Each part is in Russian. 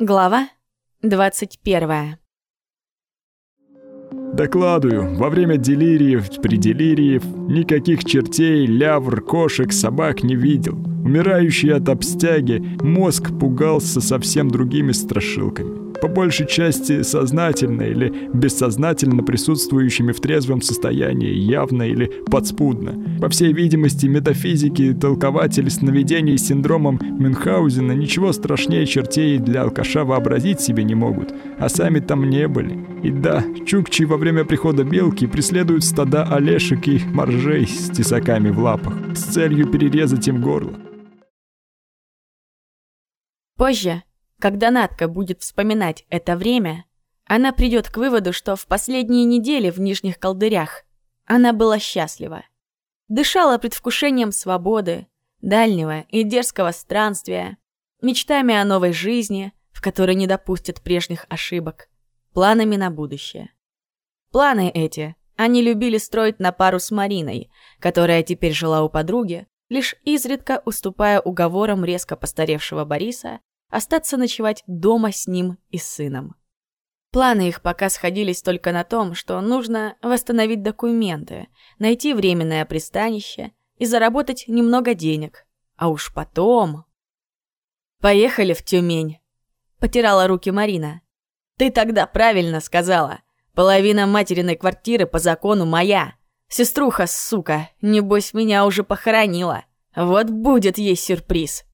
Глава 21 Докладываю, во время делириев, пределириев никаких чертей, лявр, кошек, собак не видел. Умирающий от обстяги, мозг пугался совсем другими страшилками по большей части сознательно или бессознательно присутствующими в трезвом состоянии, явно или подспудно. По всей видимости, метафизики, толкователи сновидений с синдромом Мюнхгаузена ничего страшнее чертей для алкаша вообразить себе не могут, а сами там не были. И да, чукчи во время прихода белки преследуют стада олешек и моржей с тесаками в лапах с целью перерезать им горло. Позже когда Натка будет вспоминать это время, она придет к выводу, что в последние недели в Нижних Колдырях она была счастлива. Дышала предвкушением свободы, дальнего и дерзкого странствия, мечтами о новой жизни, в которой не допустят прежних ошибок, планами на будущее. Планы эти они любили строить на пару с Мариной, которая теперь жила у подруги, лишь изредка уступая уговорам резко постаревшего Бориса остаться ночевать дома с ним и сыном. Планы их пока сходились только на том, что нужно восстановить документы, найти временное пристанище и заработать немного денег. А уж потом... «Поехали в Тюмень», — потирала руки Марина. «Ты тогда правильно сказала. Половина материной квартиры по закону моя. Сеструха, сука, небось, меня уже похоронила. Вот будет ей сюрприз».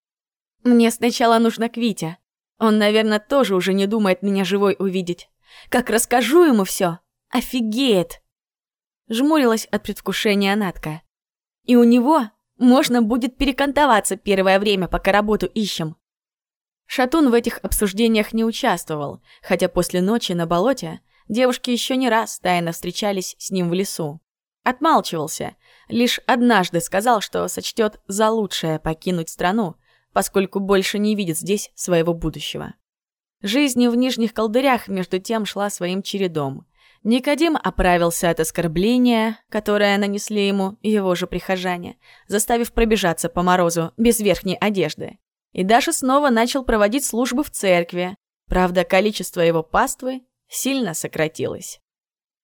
Мне сначала нужно к Вите. Он, наверное, тоже уже не думает меня живой увидеть. Как расскажу ему все, офигеет. Жмурилась от предвкушения Натка. И у него можно будет перекантоваться первое время, пока работу ищем. Шатун в этих обсуждениях не участвовал, хотя после ночи на болоте девушки еще не раз тайно встречались с ним в лесу. Отмалчивался, лишь однажды сказал, что сочтет за лучшее покинуть страну, поскольку больше не видит здесь своего будущего. Жизнь в Нижних Колдырях между тем шла своим чередом. Никодим оправился от оскорбления, которое нанесли ему его же прихожане, заставив пробежаться по морозу без верхней одежды. И даже снова начал проводить службы в церкви, правда, количество его паствы сильно сократилось.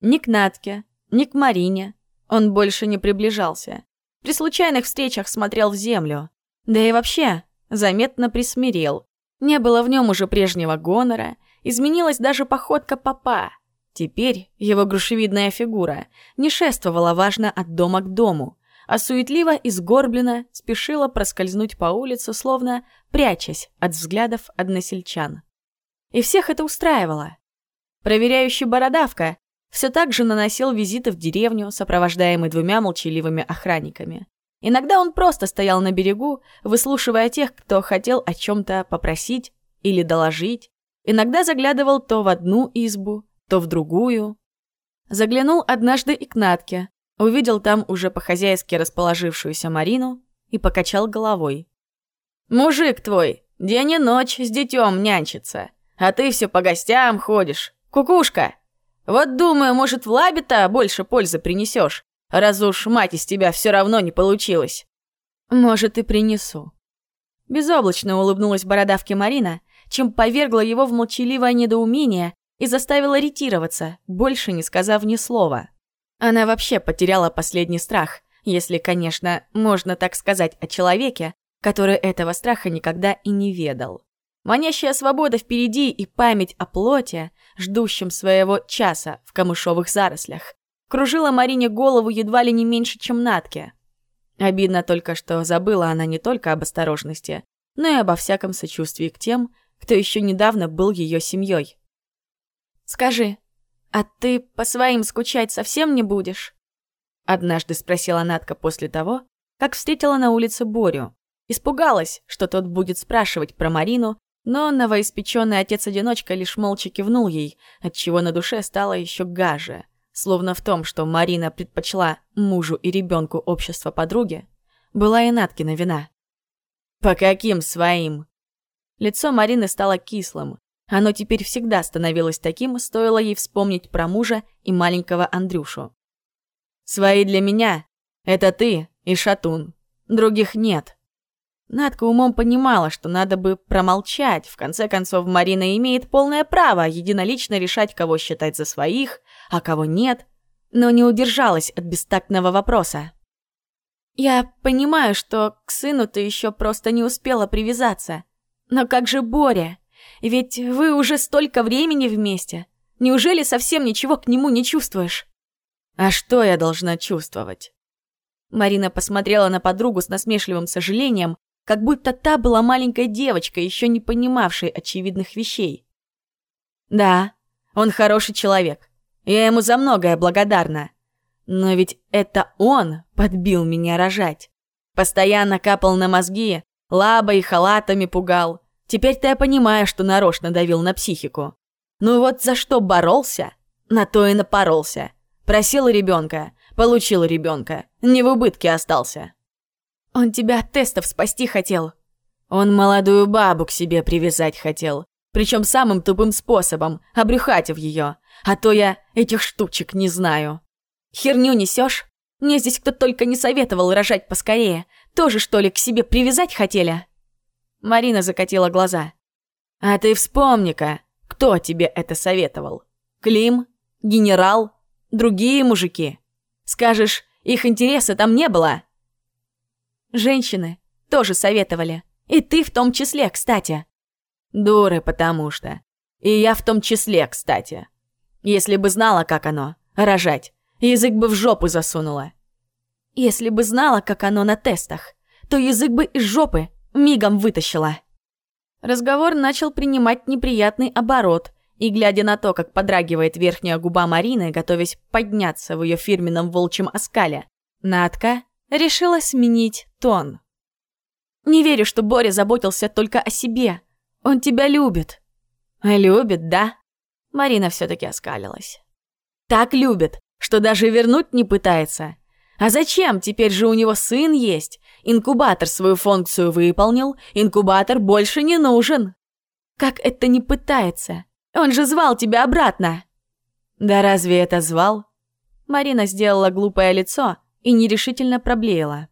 Ни к Натке, ни к Марине он больше не приближался. При случайных встречах смотрел в землю. Да и вообще, заметно присмирел. Не было в нем уже прежнего гонора, изменилась даже походка папа. Теперь его грушевидная фигура не шествовала важно от дома к дому, а суетливо и сгорбленно спешила проскользнуть по улице, словно прячась от взглядов односельчан. И всех это устраивало. Проверяющий бородавка все так же наносил визиты в деревню, сопровождаемый двумя молчаливыми охранниками. Иногда он просто стоял на берегу, выслушивая тех, кто хотел о чем-то попросить или доложить. Иногда заглядывал то в одну избу, то в другую. Заглянул однажды и к Натке, увидел там уже по-хозяйски расположившуюся Марину и покачал головой. «Мужик твой, день и ночь с детем нянчится, а ты все по гостям ходишь. Кукушка! Вот думаю, может, в лабе-то больше пользы принесешь, раз уж мать из тебя все равно не получилось. Может, и принесу. Безоблачно улыбнулась бородавке Марина, чем повергла его в молчаливое недоумение и заставила ретироваться, больше не сказав ни слова. Она вообще потеряла последний страх, если, конечно, можно так сказать о человеке, который этого страха никогда и не ведал. Манящая свобода впереди и память о плоте, ждущем своего часа в камышовых зарослях, кружила Марине голову едва ли не меньше, чем Натке. Обидно только, что забыла она не только об осторожности, но и обо всяком сочувствии к тем, кто еще недавно был ее семьей. «Скажи, а ты по своим скучать совсем не будешь?» Однажды спросила Натка после того, как встретила на улице Борю. Испугалась, что тот будет спрашивать про Марину, но новоиспеченный отец-одиночка лишь молча кивнул ей, отчего на душе стало еще гаже. Словно в том, что Марина предпочла мужу и ребенку общество подруги, была и Наткина вина. «По каким своим?» Лицо Марины стало кислым. Оно теперь всегда становилось таким, стоило ей вспомнить про мужа и маленького Андрюшу. «Свои для меня — это ты и Шатун. Других нет». Надка умом понимала, что надо бы промолчать. В конце концов, Марина имеет полное право единолично решать, кого считать за своих, а кого нет, но не удержалась от бестактного вопроса. «Я понимаю, что к сыну ты еще просто не успела привязаться. Но как же Боря? Ведь вы уже столько времени вместе. Неужели совсем ничего к нему не чувствуешь?» «А что я должна чувствовать?» Марина посмотрела на подругу с насмешливым сожалением, как будто та была маленькой девочкой, еще не понимавшей очевидных вещей. «Да, он хороший человек. Я ему за многое благодарна. Но ведь это он подбил меня рожать. Постоянно капал на мозги, лабой и халатами пугал. Теперь-то я понимаю, что нарочно давил на психику. Ну вот за что боролся, на то и напоролся. Просил ребенка, получил ребенка, не в убытке остался. Он тебя от тестов спасти хотел. Он молодую бабу к себе привязать хотел. Причем самым тупым способом, обрюхатив ее. А то я этих штучек не знаю. Херню несешь? Мне здесь кто только не советовал рожать поскорее. Тоже, что ли, к себе привязать хотели?» Марина закатила глаза. «А ты вспомни-ка, кто тебе это советовал? Клим? Генерал? Другие мужики? Скажешь, их интереса там не было?» «Женщины тоже советовали. И ты в том числе, кстати». «Дуры, потому что. И я в том числе, кстати. Если бы знала, как оно, рожать, язык бы в жопу засунула. Если бы знала, как оно на тестах, то язык бы из жопы мигом вытащила. Разговор начал принимать неприятный оборот, и, глядя на то, как подрагивает верхняя губа Марины, готовясь подняться в ее фирменном волчьем оскале, Надка решила сменить тон. «Не верю, что Боря заботился только о себе. Он тебя любит». «Любит, да?» Марина все-таки оскалилась. «Так любит, что даже вернуть не пытается. А зачем? Теперь же у него сын есть. Инкубатор свою функцию выполнил, инкубатор больше не нужен. Как это не пытается? Он же звал тебя обратно. Да разве это звал? Марина сделала глупое лицо и нерешительно проблеяла.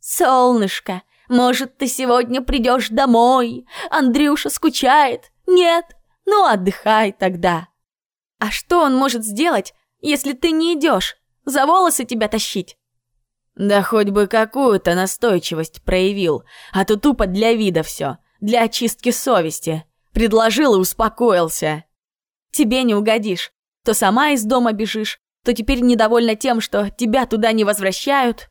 Солнышко, может, ты сегодня придешь домой? Андрюша скучает. Нет? Ну, отдыхай тогда. А что он может сделать, если ты не идешь? За волосы тебя тащить? Да хоть бы какую-то настойчивость проявил, а то тупо для вида все, для очистки совести. Предложил и успокоился. Тебе не угодишь. То сама из дома бежишь, то теперь недовольна тем, что тебя туда не возвращают.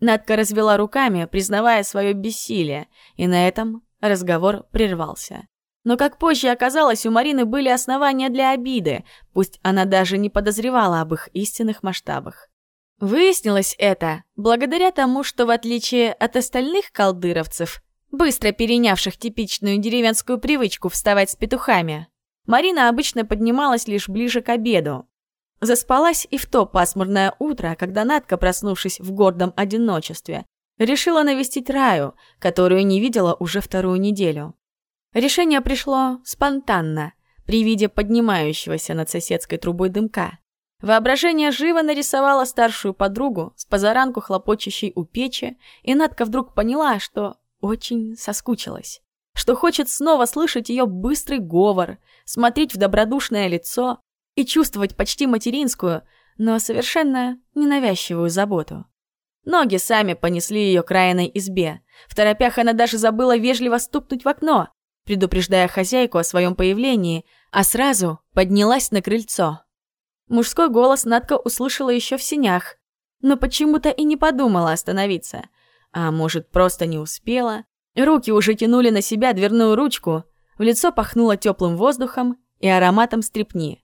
Надка развела руками, признавая свое бессилие, и на этом разговор прервался. Но, как позже оказалось, у Марины были основания для обиды, пусть она даже не подозревала об их истинных масштабах. Выяснилось это благодаря тому, что в отличие от остальных колдыровцев, быстро перенявших типичную деревенскую привычку вставать с петухами, Марина обычно поднималась лишь ближе к обеду. Заспалась и в то пасмурное утро, когда Надка, проснувшись в гордом одиночестве, решила навестить Раю, которую не видела уже вторую неделю. Решение пришло спонтанно, при виде поднимающегося над соседской трубой дымка. Воображение живо нарисовало старшую подругу с позаранку хлопочущей у печи, и Надка вдруг поняла, что очень соскучилась. Что хочет снова слышать ее быстрый говор, смотреть в добродушное лицо и чувствовать почти материнскую, но совершенно ненавязчивую заботу. Ноги сами понесли ее к райной избе. В торопях она даже забыла вежливо стукнуть в окно, предупреждая хозяйку о своем появлении, а сразу поднялась на крыльцо. Мужской голос Надка услышала еще в синях, но почему-то и не подумала остановиться. А может, просто не успела? Руки уже тянули на себя дверную ручку, в лицо пахнуло теплым воздухом и ароматом стрепни.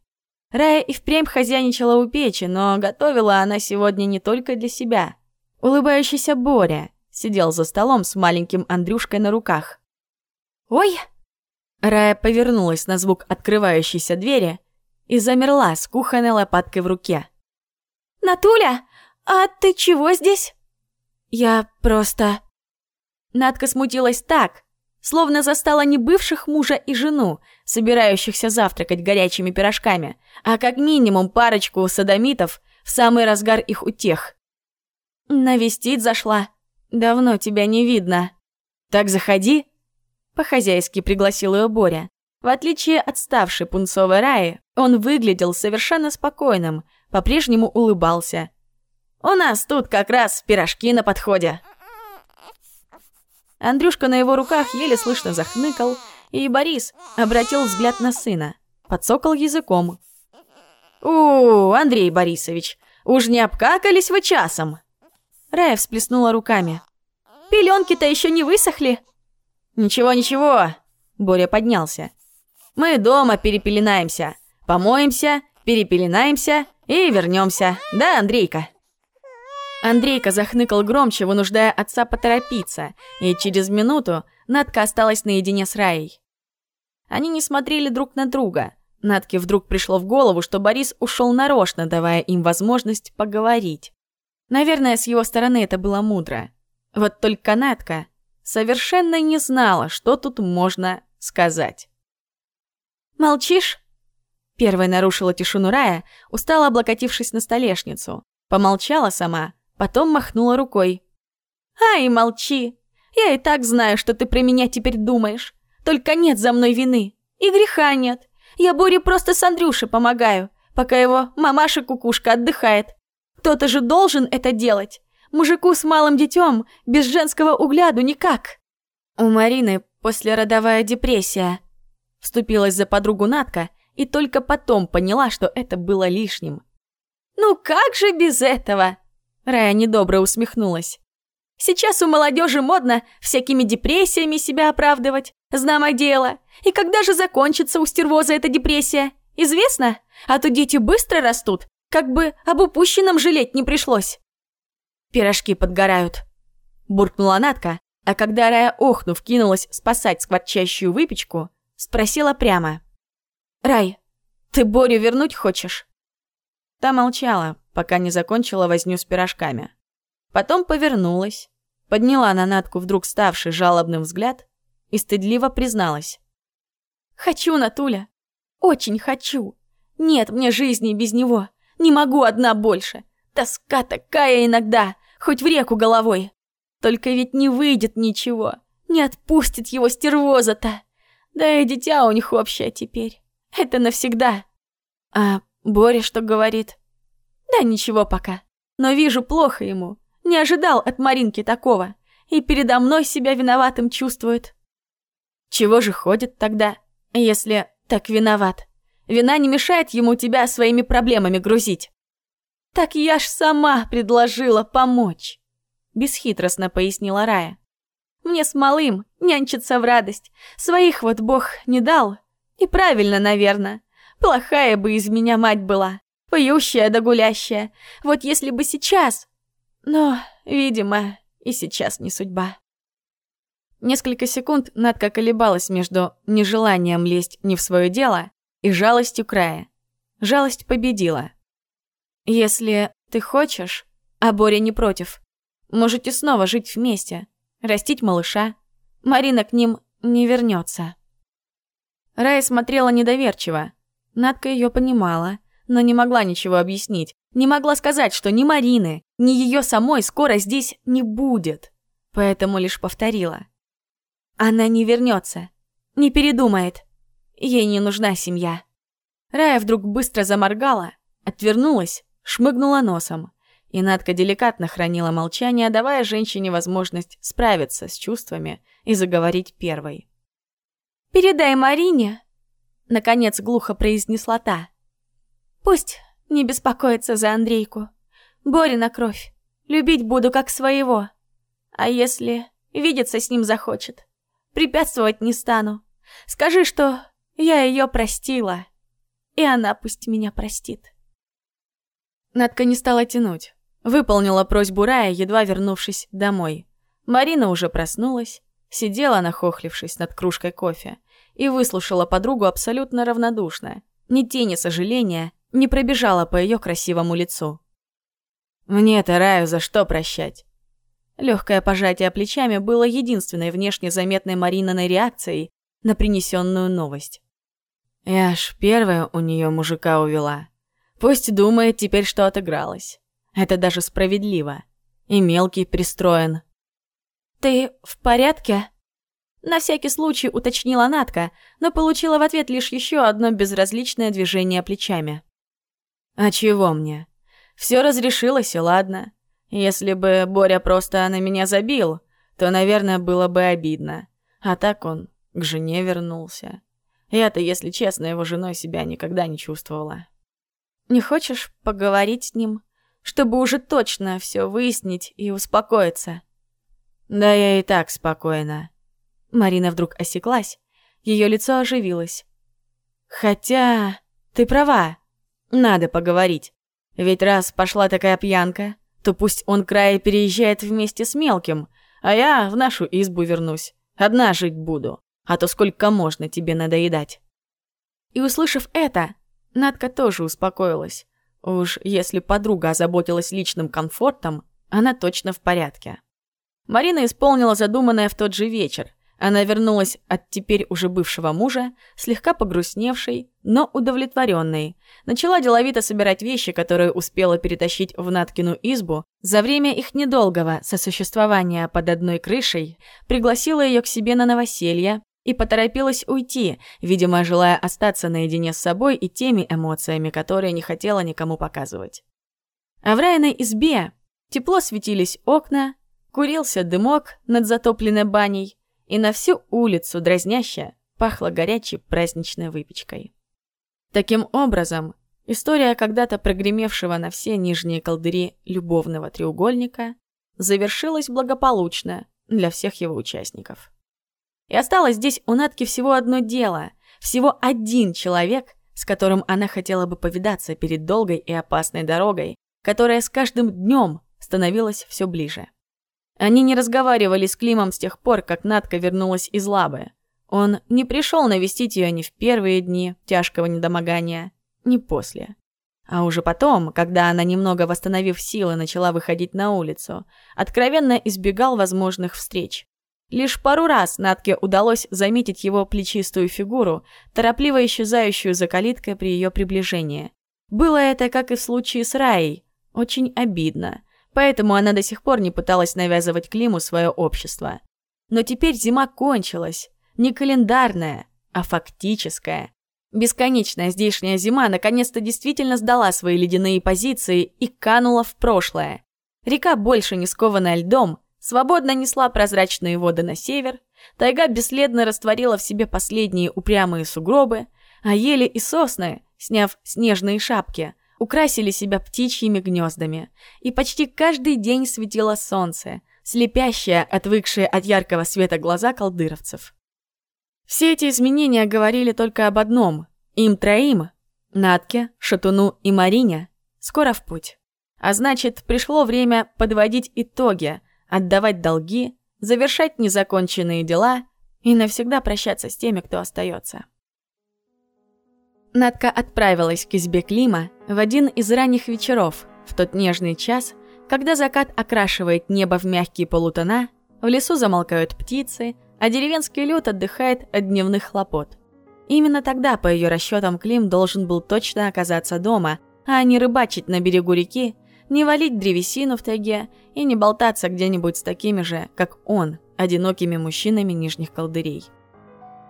Рая и впрямь хозяйничала у печи, но готовила она сегодня не только для себя. Улыбающийся Боря сидел за столом с маленьким Андрюшкой на руках. «Ой!» Рая повернулась на звук открывающейся двери и замерла с кухонной лопаткой в руке. «Натуля, а ты чего здесь?» «Я просто...» Надка смутилась так, словно застала не бывших мужа и жену, собирающихся завтракать горячими пирожками, а как минимум парочку садомитов в самый разгар их утех. «Навестить зашла. Давно тебя не видно». Так заходи!» По-хозяйски пригласил ее Боря. В отличие от ставшей пунцовой Раи, он выглядел совершенно спокойным, по-прежнему улыбался. «У нас тут как раз пирожки на подходе!» Андрюшка на его руках еле слышно захныкал, и Борис обратил взгляд на сына, подсокал языком. «У, Андрей Борисович, уж не обкакались вы часом!» Рая всплеснула руками. «Пеленки-то еще не высохли!» «Ничего, ничего!» Боря поднялся. «Мы дома перепеленаемся, помоемся, перепеленаемся и вернемся, да, Андрейка?» Андрейка захныкал громче, вынуждая отца поторопиться, и через минуту Надка осталась наедине с Раей. Они не смотрели друг на друга. Натке вдруг пришло в голову, что Борис ушел нарочно, давая им возможность поговорить. Наверное, с его стороны это было мудро. Вот только Натка совершенно не знала, что тут можно сказать. «Молчишь?» Первой нарушила тишину Рая, устало облокотившись на столешницу. Помолчала сама, Потом махнула рукой. «Ай, молчи! Я и так знаю, что ты про меня теперь думаешь. Только нет за мной вины. И греха нет. Я Боре просто с Андрюшей помогаю, пока его мамаша-кукушка отдыхает. Кто-то же должен это делать. Мужику с малым детем без женского угляду никак». У Марины послеродовая депрессия. Вступилась за подругу Натка и только потом поняла, что это было лишним. «Ну как же без этого?» Рая недобро усмехнулась. Сейчас у молодежи модно всякими депрессиями себя оправдывать. Знамо дело. И когда же закончится у стервоза эта депрессия? Известно? А то дети быстро растут, как бы об упущенном жалеть не пришлось. Пирожки подгорают. Буркнула Натка, а когда Рая, охнув, кинулась спасать скворчащую выпечку, спросила прямо. «Рай, ты Борю вернуть хочешь?» Та молчала, пока не закончила возню с пирожками. Потом повернулась, подняла на Натку вдруг ставший жалобным взгляд и стыдливо призналась. «Хочу, Натуля, очень хочу. Нет мне жизни без него, не могу одна больше. Тоска такая иногда, хоть в реку головой. Только ведь не выйдет ничего, не отпустит его стервоза-то. Да и дитя у них общее теперь. Это навсегда. А Боря что говорит?» Да ничего пока. Но вижу плохо ему. Не ожидал от Маринки такого. И передо мной себя виноватым чувствует. Чего же ходит тогда, если так виноват? Вина не мешает ему тебя своими проблемами грузить. Так я ж сама предложила помочь. Бесхитростно пояснила Рая. Мне с малым нянчиться в радость. Своих вот Бог не дал. И правильно, наверное. Плохая бы из меня мать была. Поющая да гулящая. Вот если бы сейчас... Но, видимо, и сейчас не судьба. Несколько секунд Надка колебалась между нежеланием лезть не в свое дело и жалостью края. Жалость победила. «Если ты хочешь, а Боря не против, можете снова жить вместе, растить малыша. Марина к ним не вернется. Рая смотрела недоверчиво. Надка ее понимала но не могла ничего объяснить. Не могла сказать, что ни Марины, ни ее самой скоро здесь не будет. Поэтому лишь повторила. Она не вернется, не передумает. Ей не нужна семья. Рая вдруг быстро заморгала, отвернулась, шмыгнула носом. И Надка деликатно хранила молчание, давая женщине возможность справиться с чувствами и заговорить первой. «Передай Марине», — наконец глухо произнесла та, Пусть не беспокоится за Андрейку. Борина кровь. Любить буду как своего. А если видеться с ним захочет, препятствовать не стану. Скажи, что я ее простила, и она пусть меня простит. Надка не стала тянуть. Выполнила просьбу Рая, едва вернувшись домой. Марина уже проснулась, сидела, нахохлившись над кружкой кофе, и выслушала подругу абсолютно равнодушно. Ни тени сожаления, не пробежала по ее красивому лицу. «Мне-то Раю за что прощать?» Легкое пожатие плечами было единственной внешне заметной Марининой реакцией на принесенную новость. Я ж первая у нее мужика увела. Пусть думает теперь, что отыгралась. Это даже справедливо. И мелкий пристроен. «Ты в порядке?» На всякий случай уточнила Натка, но получила в ответ лишь еще одно безразличное движение плечами. «А чего мне? Все разрешилось, и ладно. Если бы Боря просто на меня забил, то, наверное, было бы обидно. А так он к жене вернулся. Я-то, если честно, его женой себя никогда не чувствовала. Не хочешь поговорить с ним, чтобы уже точно все выяснить и успокоиться? Да я и так спокойна. Марина вдруг осеклась, ее лицо оживилось. Хотя, ты права, надо поговорить. Ведь раз пошла такая пьянка, то пусть он край переезжает вместе с мелким, а я в нашу избу вернусь. Одна жить буду, а то сколько можно тебе надоедать. И услышав это, Надка тоже успокоилась. Уж если подруга озаботилась личным комфортом, она точно в порядке. Марина исполнила задуманное в тот же вечер. Она вернулась от теперь уже бывшего мужа, слегка погрустневшей, но удовлетворенной. Начала деловито собирать вещи, которые успела перетащить в Наткину избу. За время их недолгого сосуществования под одной крышей пригласила ее к себе на новоселье, и поторопилась уйти, видимо, желая остаться наедине с собой и теми эмоциями, которые не хотела никому показывать. А в райной избе тепло светились окна, курился дымок над затопленной баней, и на всю улицу дразняще пахло горячей праздничной выпечкой. Таким образом, история когда-то прогремевшего на все нижние колдыри любовного треугольника завершилась благополучно для всех его участников. И осталось здесь у Натки всего одно дело, всего один человек, с которым она хотела бы повидаться перед долгой и опасной дорогой, которая с каждым днем становилась все ближе. Они не разговаривали с Климом с тех пор, как Натка вернулась из лабы. Он не пришел навестить ее ни в первые дни тяжкого недомогания, ни после. А уже потом, когда она, немного восстановив силы, начала выходить на улицу, откровенно избегал возможных встреч. Лишь пару раз Натке удалось заметить его плечистую фигуру, торопливо исчезающую за калиткой при ее приближении. Было это, как и в случае с Раей, очень обидно, поэтому она до сих пор не пыталась навязывать Климу свое общество. Но теперь зима кончилась, не календарная, а фактическая. Бесконечная здешняя зима наконец-то действительно сдала свои ледяные позиции и канула в прошлое. Река, больше не скованная льдом, свободно несла прозрачные воды на север, тайга бесследно растворила в себе последние упрямые сугробы, а ели и сосны, сняв снежные шапки, украсили себя птичьими гнездами. И почти каждый день светило солнце, слепящее, отвыкшее от яркого света глаза колдыровцев. Все эти изменения говорили только об одном. Им троим, Натке, Шатуну и Марине, скоро в путь. А значит, пришло время подводить итоги – отдавать долги, завершать незаконченные дела и навсегда прощаться с теми, кто остается. Надка отправилась к избе Клима в один из ранних вечеров, в тот нежный час, когда закат окрашивает небо в мягкие полутона, в лесу замолкают птицы, а деревенский люд отдыхает от дневных хлопот. Именно тогда, по ее расчетам, Клим должен был точно оказаться дома, а не рыбачить на берегу реки не валить древесину в тайге и не болтаться где-нибудь с такими же, как он, одинокими мужчинами нижних колдырей.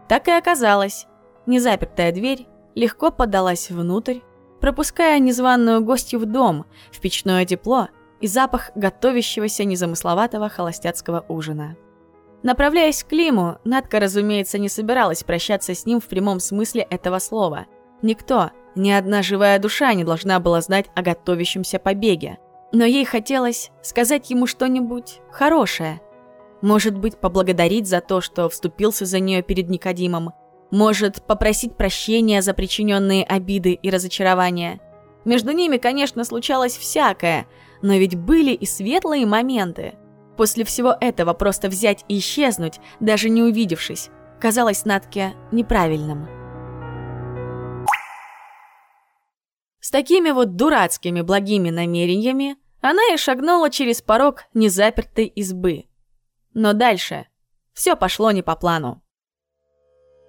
Так и оказалось. Незапертая дверь легко подалась внутрь, пропуская незваную гостью в дом, в печное тепло и запах готовящегося незамысловатого холостяцкого ужина. Направляясь к Климу, Надка, разумеется, не собиралась прощаться с ним в прямом смысле этого слова. Никто, ни одна живая душа не должна была знать о готовящемся побеге. Но ей хотелось сказать ему что-нибудь хорошее. Может быть, поблагодарить за то, что вступился за нее перед Никодимом. Может, попросить прощения за причиненные обиды и разочарования. Между ними, конечно, случалось всякое, но ведь были и светлые моменты. После всего этого просто взять и исчезнуть, даже не увидевшись, казалось Натке неправильным. С такими вот дурацкими благими намерениями она и шагнула через порог незапертой избы. Но дальше все пошло не по плану.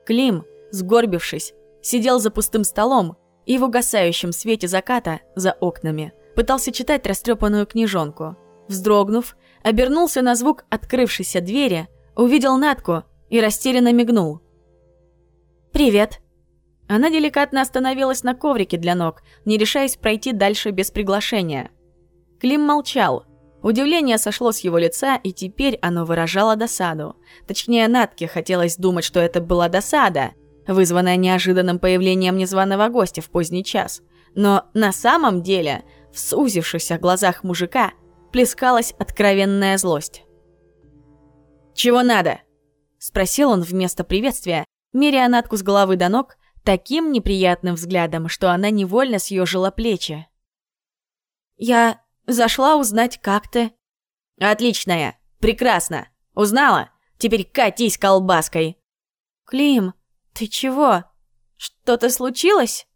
Клим, сгорбившись, сидел за пустым столом и в угасающем свете заката за окнами пытался читать растрепанную книжонку. Вздрогнув, обернулся на звук открывшейся двери, увидел Натку и растерянно мигнул. «Привет». Она деликатно остановилась на коврике для ног, не решаясь пройти дальше без приглашения. Клим молчал. Удивление сошло с его лица, и теперь оно выражало досаду. Точнее, Натке хотелось думать, что это была досада, вызванная неожиданным появлением незваного гостя в поздний час. Но на самом деле, в сузившихся глазах мужика, плескалась откровенная злость. «Чего надо?» – спросил он вместо приветствия, меряя Натку с головы до ног таким неприятным взглядом, что она невольно съежила плечи. «Я Зашла узнать, как ты». «Отличная! Прекрасно! Узнала? Теперь катись колбаской!» «Клим, ты чего? Что-то случилось?»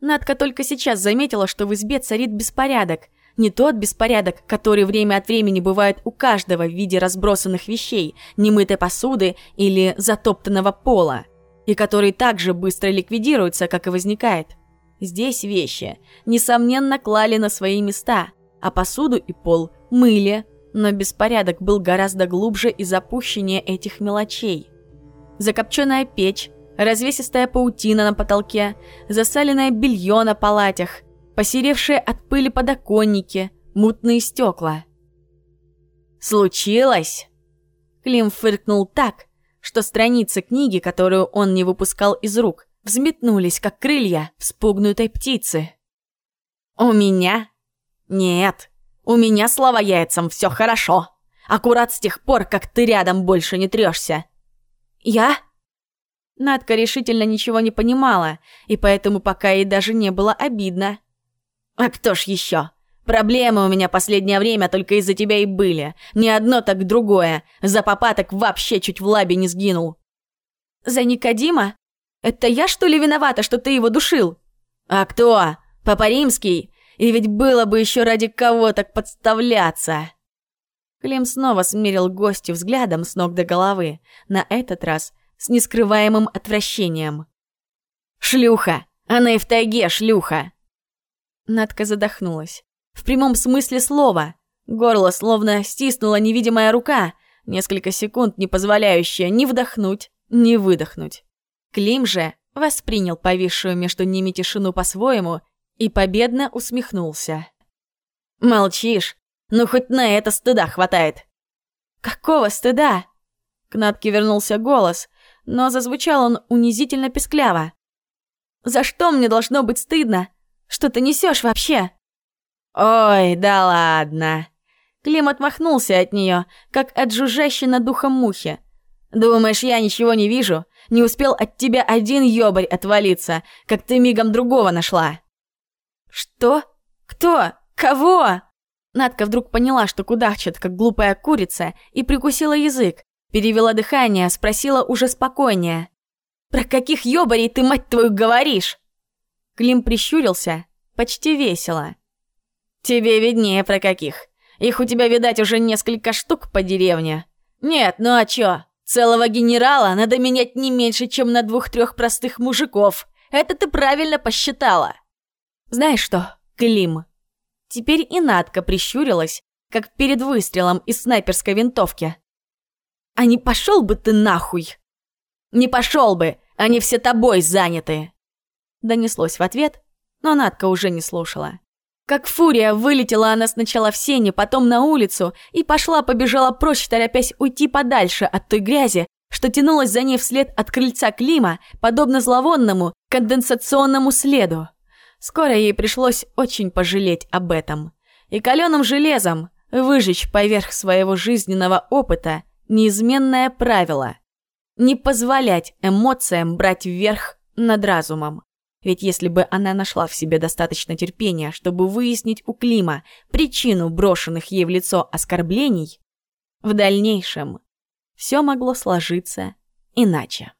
Надка только сейчас заметила, что в избе царит беспорядок. Не тот беспорядок, который время от времени бывает у каждого в виде разбросанных вещей, немытой посуды или затоптанного пола, и который также быстро ликвидируется, как и возникает. Здесь вещи, несомненно, клали на свои места, а посуду и пол мыли, но беспорядок был гораздо глубже и запущеннее этих мелочей. Закопченная печь, развесистая паутина на потолке, засаленное белье на палатях, посеревшие от пыли подоконники, мутные стекла. «Случилось?» Клим фыркнул так, что страницы книги, которую он не выпускал из рук, взметнулись, как крылья вспугнутой птицы. «У меня? Нет, у меня, слава яйцам, все хорошо. Аккурат с тех пор, как ты рядом больше не трешься». «Я?» Надка решительно ничего не понимала, и поэтому пока ей даже не было обидно. «А кто ж еще? Проблемы у меня последнее время только из-за тебя и были. Не одно, так другое. За попаток вообще чуть в лабе не сгинул». «За Никодима?» Это я, что ли, виновата, что ты его душил? А кто? Папа Римский? И ведь было бы еще ради кого так подставляться. Клим снова смерил гостю взглядом с ног до головы, на этот раз с нескрываемым отвращением. «Шлюха! Она и в тайге шлюха!» Надка задохнулась. В прямом смысле слова. Горло словно стиснула невидимая рука, несколько секунд не позволяющая ни вдохнуть, ни выдохнуть. Клим же воспринял повисшую между ними тишину по-своему и победно усмехнулся. «Молчишь? Ну хоть на это стыда хватает!» «Какого стыда?» К Натке вернулся голос, но зазвучал он унизительно пескляво. «За что мне должно быть стыдно? Что ты несешь вообще?» «Ой, да ладно!» Клим отмахнулся от нее, как от жужжащей над духом мухи. «Думаешь, я ничего не вижу? Не успел от тебя один ёбарь отвалиться, как ты мигом другого нашла». «Что? Кто? Кого?» Надка вдруг поняла, что кудахчет, как глупая курица, и прикусила язык, перевела дыхание, спросила уже спокойнее. «Про каких ёбарей ты, мать твою, говоришь?» Клим прищурился, почти весело. «Тебе виднее про каких. Их у тебя, видать, уже несколько штук по деревне. Нет, ну а чё? Целого генерала надо менять не меньше, чем на двух-трех простых мужиков. Это ты правильно посчитала. Знаешь что, Клим? Теперь и Надка прищурилась, как перед выстрелом из снайперской винтовки. А не пошел бы ты нахуй? Не пошел бы, они все тобой заняты. Донеслось в ответ, но Надка уже не слушала. Как фурия вылетела она сначала в сене, потом на улицу и пошла-побежала прочь, торопясь уйти подальше от той грязи, что тянулась за ней вслед от крыльца Клима, подобно зловонному конденсационному следу. Скоро ей пришлось очень пожалеть об этом. И каленым железом выжечь поверх своего жизненного опыта неизменное правило – не позволять эмоциям брать вверх над разумом. Ведь если бы она нашла в себе достаточно терпения, чтобы выяснить у Клима причину брошенных ей в лицо оскорблений, в дальнейшем все могло сложиться иначе.